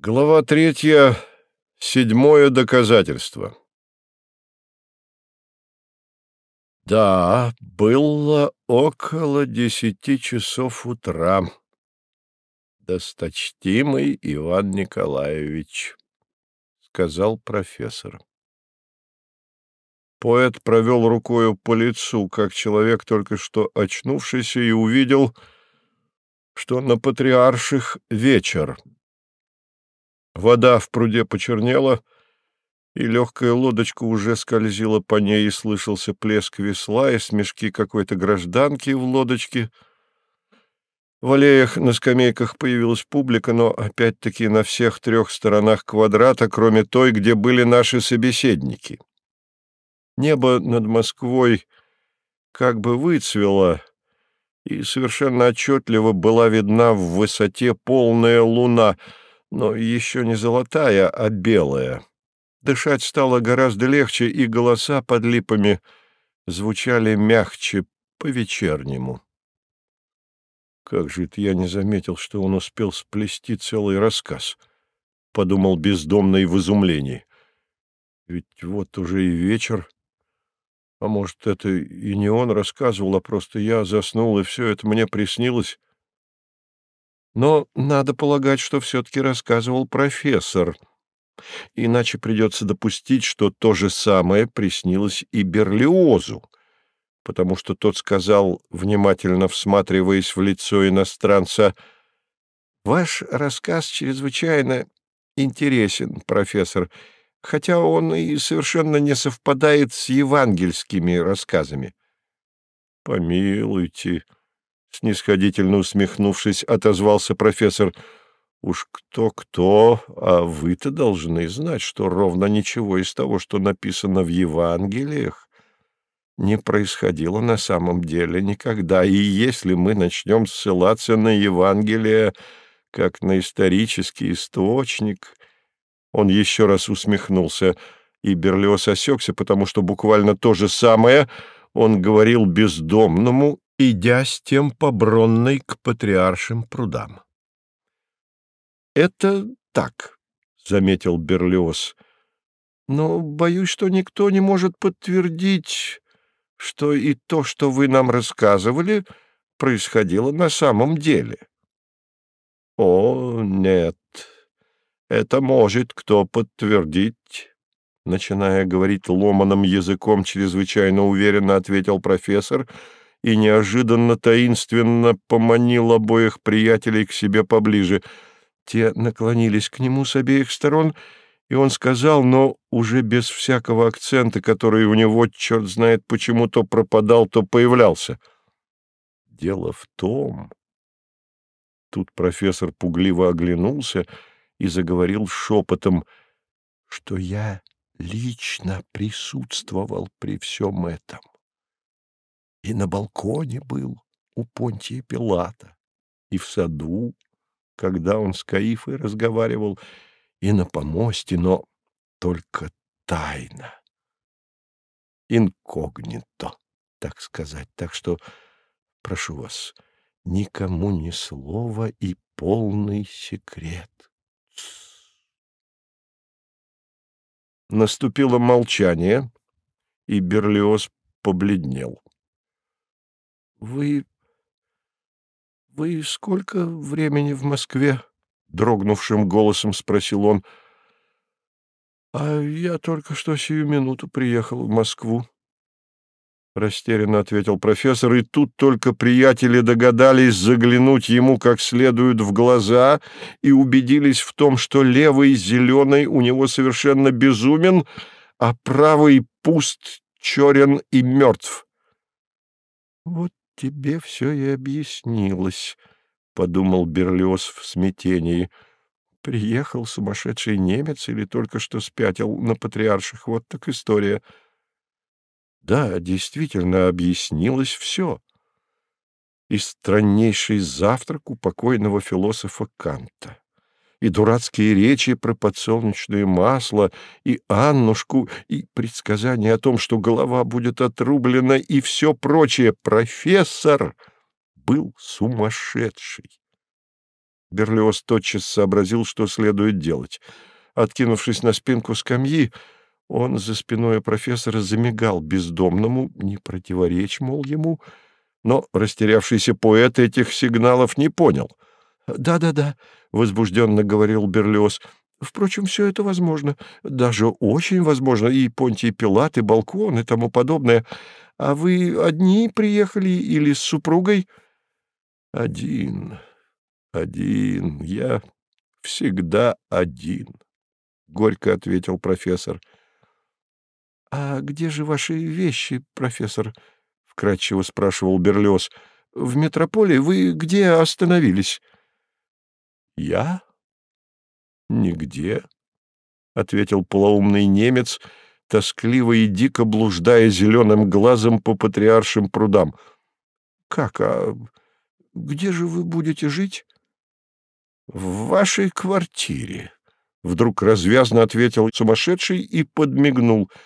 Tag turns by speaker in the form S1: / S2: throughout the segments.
S1: Глава третья. Седьмое доказательство. Да, было около десяти часов утра. Досточтимый Иван Николаевич, — сказал профессор. Поэт провел рукою по лицу, как человек, только что очнувшийся, и увидел, что на патриарших вечер — Вода в пруде почернела, и легкая лодочка уже скользила по ней, и слышался плеск весла и смешки какой-то гражданки в лодочке. В аллеях на скамейках появилась публика, но опять-таки на всех трех сторонах квадрата, кроме той, где были наши собеседники. Небо над Москвой как бы выцвело, и совершенно отчетливо была видна в высоте полная луна — но еще не золотая, а белая. Дышать стало гораздо легче, и голоса под липами звучали мягче, по-вечернему. «Как же это я не заметил, что он успел сплести целый рассказ?» — подумал бездомный в изумлении. «Ведь вот уже и вечер. А может, это и не он рассказывал, а просто я заснул, и все это мне приснилось?» Но надо полагать, что все-таки рассказывал профессор, иначе придется допустить, что то же самое приснилось и Берлиозу, потому что тот сказал, внимательно всматриваясь в лицо иностранца, «Ваш рассказ чрезвычайно интересен, профессор, хотя он и совершенно не совпадает с евангельскими рассказами». «Помилуйте», снисходительно усмехнувшись, отозвался профессор. «Уж кто-кто, а вы-то должны знать, что ровно ничего из того, что написано в Евангелиях, не происходило на самом деле никогда. И если мы начнем ссылаться на Евангелие как на исторический источник...» Он еще раз усмехнулся, и Берлиоз осекся, потому что буквально то же самое он говорил бездомному идя с тем по Бронной к патриаршим прудам. «Это так», — заметил Берлиоз, — «но боюсь, что никто не может подтвердить, что и то, что вы нам рассказывали, происходило на самом деле». «О, нет, это может кто подтвердить». Начиная говорить ломаным языком, чрезвычайно уверенно ответил профессор — и неожиданно таинственно поманил обоих приятелей к себе поближе. Те наклонились к нему с обеих сторон, и он сказал, но уже без всякого акцента, который у него, черт знает почему, то пропадал, то появлялся. Дело в том... Тут профессор пугливо оглянулся и заговорил шепотом, что я лично присутствовал при всем этом и на балконе был у Понтия Пилата, и в саду, когда он с Каифой разговаривал, и на помосте, но только тайно. Инкогнито, так сказать. Так что, прошу вас, никому ни слова и полный секрет. Наступило молчание, и Берлиоз побледнел. — Вы... вы сколько времени в Москве? — дрогнувшим голосом спросил он. — А я только что сию минуту приехал в Москву. Растерянно ответил профессор, и тут только приятели догадались заглянуть ему как следует в глаза и убедились в том, что левый зеленый у него совершенно безумен, а правый пуст, черен и мертв. — Вот тебе все и объяснилось, — подумал Берлиоз в смятении. Приехал сумасшедший немец или только что спятил на патриарших. Вот так история. Да, действительно, объяснилось все. И страннейший завтрак у покойного философа Канта и дурацкие речи про подсолнечное масло, и Аннушку, и предсказание о том, что голова будет отрублена, и все прочее. Профессор был сумасшедший. Берлиоз тотчас сообразил, что следует делать. Откинувшись на спинку скамьи, он за спиной профессора замигал бездомному, не противоречь, мол, ему, но растерявшийся поэт этих сигналов не понял. «Да-да-да», — возбужденно говорил Берлиоз, — «впрочем, все это возможно, даже очень возможно, и Понтий Пилат, и балкон, и тому подобное. А вы одни приехали или с супругой?» «Один, один, я всегда один», — горько ответил профессор. — А где же ваши вещи, профессор? — вкратчиво спрашивал Берлиоз. — В метрополе вы где остановились? — Я? — Нигде, — ответил полоумный немец, тоскливо и дико блуждая зеленым глазом по патриаршим прудам. — Как, а где же вы будете жить? — В вашей квартире, — вдруг развязно ответил сумасшедший и подмигнул —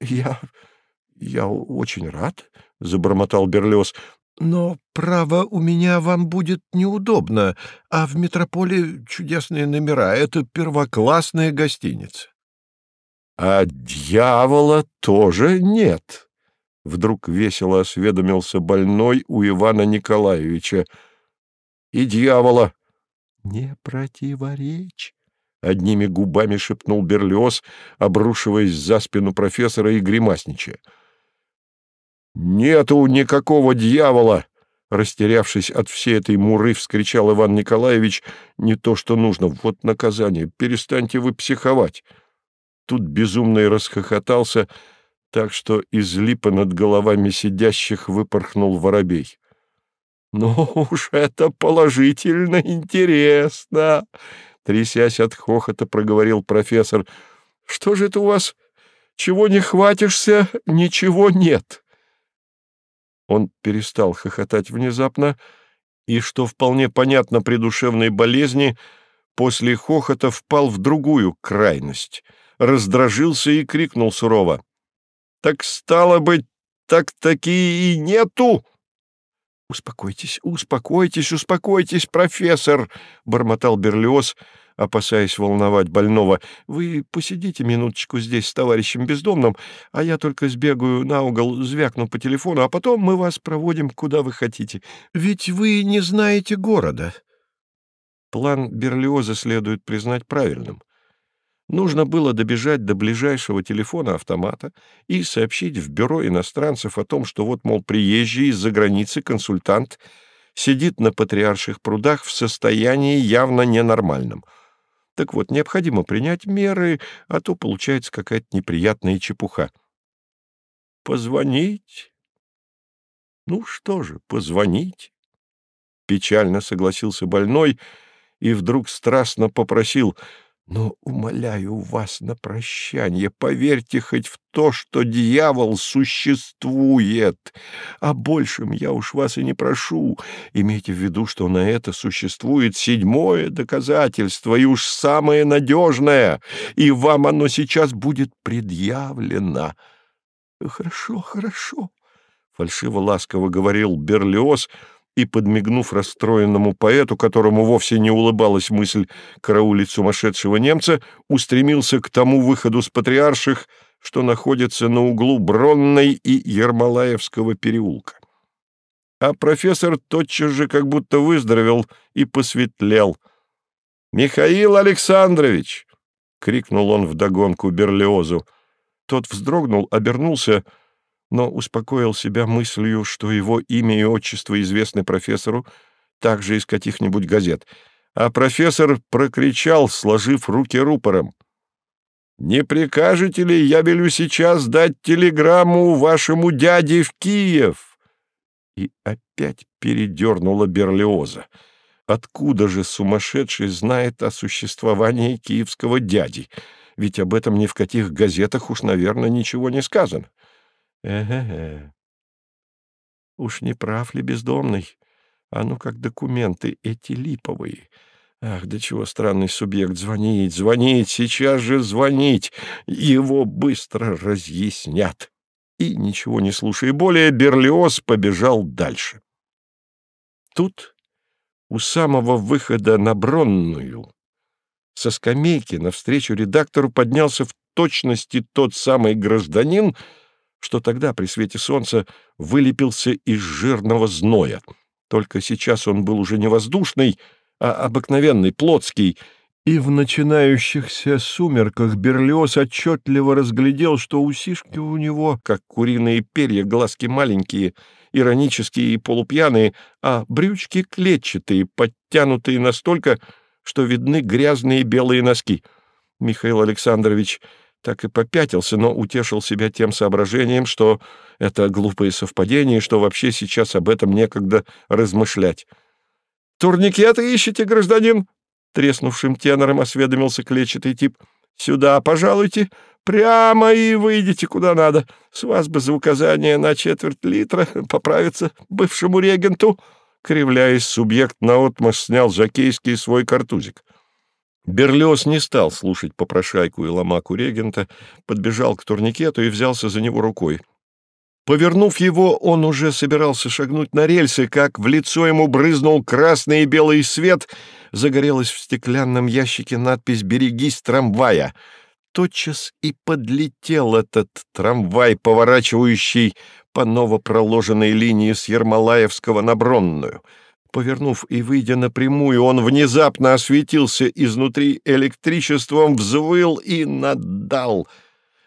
S1: «Я... я очень рад», — забормотал Берлиоз. «Но, право, у меня вам будет неудобно, а в метрополе чудесные номера — это первоклассная гостиница». «А дьявола тоже нет», — вдруг весело осведомился больной у Ивана Николаевича. «И дьявола». «Не противоречь», одними губами шепнул Берлиоз, обрушиваясь за спину профессора и гримасничая. «Нету никакого дьявола!» Растерявшись от всей этой муры, вскричал Иван Николаевич, «Не то, что нужно. Вот наказание. Перестаньте вы психовать!» Тут безумный расхохотался, так что из липа над головами сидящих выпорхнул воробей. «Ну уж это положительно интересно!» Трясясь от хохота, проговорил профессор. — Что же это у вас? Чего не хватишься, ничего нет. Он перестал хохотать внезапно, и, что вполне понятно при душевной болезни, после хохота впал в другую крайность, раздражился и крикнул сурово. — Так стало быть, так такие и нету! «Успокойтесь, успокойтесь, успокойтесь, профессор!» — бормотал Берлиоз, опасаясь волновать больного. «Вы посидите минуточку здесь с товарищем бездомным, а я только сбегаю на угол, звякну по телефону, а потом мы вас проводим, куда вы хотите. Ведь вы не знаете города». План Берлиоза следует признать правильным — Нужно было добежать до ближайшего телефона автомата и сообщить в бюро иностранцев о том, что вот, мол, приезжий из-за границы консультант сидит на патриарших прудах в состоянии явно ненормальном. Так вот, необходимо принять меры, а то получается какая-то неприятная чепуха. Позвонить? Ну что же, позвонить? Печально согласился больной и вдруг страстно попросил — но, умоляю вас на прощание, поверьте хоть в то, что дьявол существует. А большем я уж вас и не прошу. Имейте в виду, что на это существует седьмое доказательство, и уж самое надежное, и вам оно сейчас будет предъявлено. — Хорошо, хорошо, — фальшиво-ласково говорил Берлиоз, — и, подмигнув расстроенному поэту, которому вовсе не улыбалась мысль караулить сумасшедшего немца, устремился к тому выходу с патриарших, что находится на углу Бронной и Ермолаевского переулка. А профессор тотчас же как будто выздоровел и посветлел. «Михаил Александрович!» — крикнул он вдогонку Берлиозу. Тот вздрогнул, обернулся — но успокоил себя мыслью, что его имя и отчество известны профессору также из каких-нибудь газет. А профессор прокричал, сложив руки рупором. «Не прикажете ли, я велю сейчас дать телеграмму вашему дяде в Киев?» И опять передернула Берлиоза. Откуда же сумасшедший знает о существовании киевского дяди? Ведь об этом ни в каких газетах уж, наверное, ничего не сказано. Эге-ге. Уж не прав ли бездомный? А ну как документы эти липовые. Ах, да чего странный субъект. Звонить, звонить, сейчас же звонить. Его быстро разъяснят. И, ничего не слушая более, Берлиоз побежал дальше. Тут у самого выхода на Бронную со скамейки навстречу редактору поднялся в точности тот самый гражданин, что тогда при свете солнца вылепился из жирного зноя. Только сейчас он был уже не воздушный, а обыкновенный, плотский, и в начинающихся сумерках Берлиоз отчетливо разглядел, что усишки у него, как куриные перья, глазки маленькие, иронические и полупьяные, а брючки клетчатые, подтянутые настолько, что видны грязные белые носки. Михаил Александрович так и попятился, но утешил себя тем соображением, что это глупое совпадение, что вообще сейчас об этом некогда размышлять. «Турникеты ищете, гражданин?» Треснувшим тенором осведомился клетчатый тип. «Сюда, пожалуйте, прямо и выйдите куда надо. С вас бы за указание на четверть литра поправиться бывшему регенту». Кривляясь, субъект наотмашь снял жакейский свой картузик. Берлиоз не стал слушать попрошайку и ломаку регента, подбежал к турникету и взялся за него рукой. Повернув его, он уже собирался шагнуть на рельсы, как в лицо ему брызнул красный и белый свет, загорелась в стеклянном ящике надпись «Берегись трамвая». Тотчас и подлетел этот трамвай, поворачивающий по новопроложенной линии с Ермолаевского на Бронную. Повернув и выйдя напрямую, он внезапно осветился изнутри электричеством, взвыл и наддал.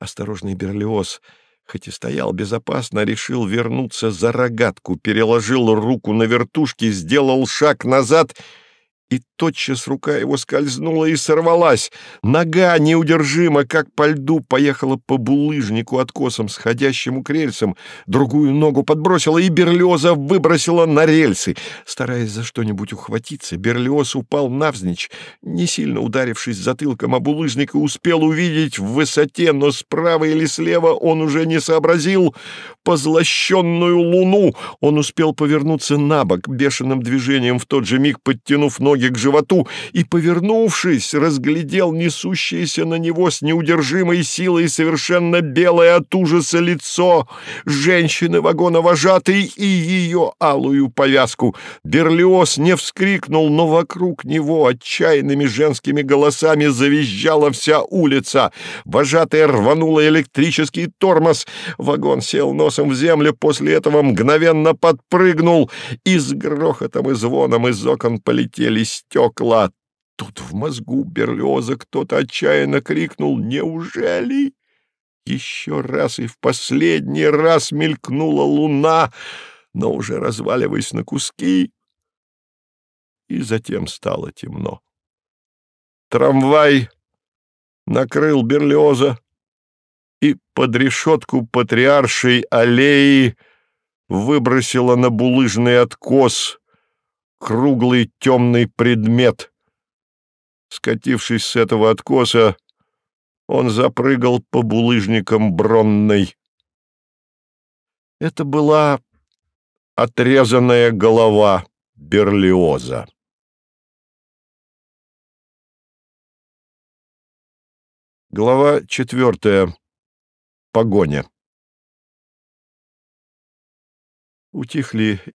S1: Осторожный Берлиоз — хоть и стоял безопасно, решил вернуться за рогатку, переложил руку на вертушки, сделал шаг назад — и тотчас рука его скользнула и сорвалась. Нога неудержимо, как по льду, поехала по булыжнику откосом, сходящему к рельсам. Другую ногу подбросила, и Берлиоза выбросила на рельсы. Стараясь за что-нибудь ухватиться, Берлиоз упал навзничь, не сильно ударившись затылком о булыжник, и успел увидеть в высоте, но справа или слева он уже не сообразил позлощенную луну. Он успел повернуться на бок, бешеным движением в тот же миг подтянув ноги к животу и, повернувшись, разглядел несущееся на него с неудержимой силой совершенно белое от ужаса лицо женщины вагона вожатой и ее алую повязку. Берлиоз не вскрикнул, но вокруг него отчаянными женскими голосами завизжала вся улица. Вожатая рванула электрический тормоз. Вагон сел носом в землю, после этого мгновенно подпрыгнул, и с грохотом и звоном из окон полетели стекла. Тут в мозгу Берлиоза кто-то отчаянно крикнул «Неужели?» Еще раз и в последний раз мелькнула луна, но уже разваливаясь на куски, и затем стало темно. Трамвай накрыл Берлиоза, и под решетку патриаршей аллеи выбросила на булыжный откос круглый темный предмет. Скатившись с этого откоса, он запрыгал по булыжникам бронной. Это была отрезанная голова Берлиоза. Глава четвертая. Погоня. Утихли